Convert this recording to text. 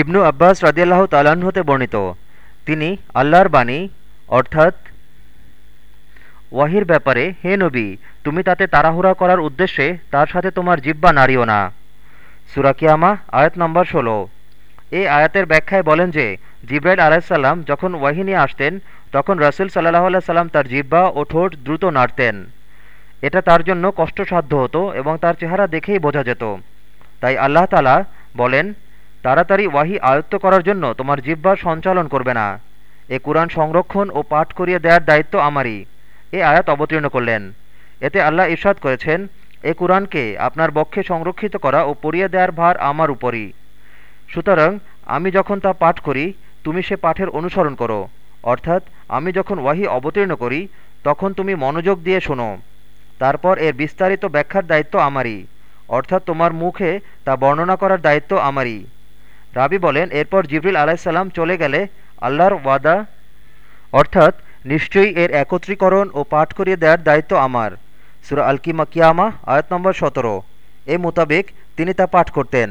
ইবনু আব্বাস রাদিয়াল্লাহ তালাহ হতে বর্ণিত। তিনি আল্লাহর বাণী, অর্থাৎ ওয়াহির ব্যাপারে, হে নবী, তুমি তাতে তাড়াহুড়া করার উদ্দেশ্যে তার সাথে তোমার জিব্বা নাড়িও না। সুরাকিয়ামা আয়াত নম্বর ষোলো। এই আয়াতের ব্যাখ্যায় বলেন যে, জিব্রাইল আলাহিসাল্লাম যখন ওয়াহি নিয়ে আসতেন, তখন রসুল সাল্লাহ আল্লাহ সাল্লাম তার জিব্বা ও ঠোঁট দ্রুত নাড়তেন। এটা তার জন্য কষ্টসাধ্য হতো এবং তার চেহারা দেখেই বোঝা যেত। তাই আল্লাহ তালা বলেন তাড়াতাড়ি ওয়াহি আয়ত্ত করার জন্য তোমার জিব্বার সঞ্চালন করবে না। এ কোরআন সংরক্ষণ ও পাঠ করিয়ে দেওয়ার দায়িত্ব আমারই। এ আয়াত অবতীর্ণ করলেন। এতে আল্লাহ ইরশাদ করেছেন, এ কোরআনকে আপনার বক্ষে সংরক্ষিত করা ও পড়িয়ে দেওয়ার ভার আমার উপরই। সুতরাং আমি যখন তা পাঠ করি, তুমি সে পাঠের অনুসরণ করো। অর্থাৎ আমি যখন ওয়াহি অবতীর্ণ করি, তখন তুমি মনোযোগ দিয়ে শোনো। তারপর এর বিস্তারিত ব্যাখ্যার দায়িত্ব আমারই। অর্থাৎ তোমার মুখে তা বর্ণনা করার দায়িত্ব আমারই। রাবি বলেন, এরপর জিবরিল আলাইসাল্লাম চলে গেলে আল্লাহর ওয়াদা, অর্থাৎ নিশ্চয়ই এর একত্রীকরণ ও পাঠ করিয়ে দেওয়ার দায়িত্ব আমার। সুরা আলকিমা কিয়ামা আয়াত নম্বর সতেরো। এ মোতাবেক তিনি তা পাঠ করতেন।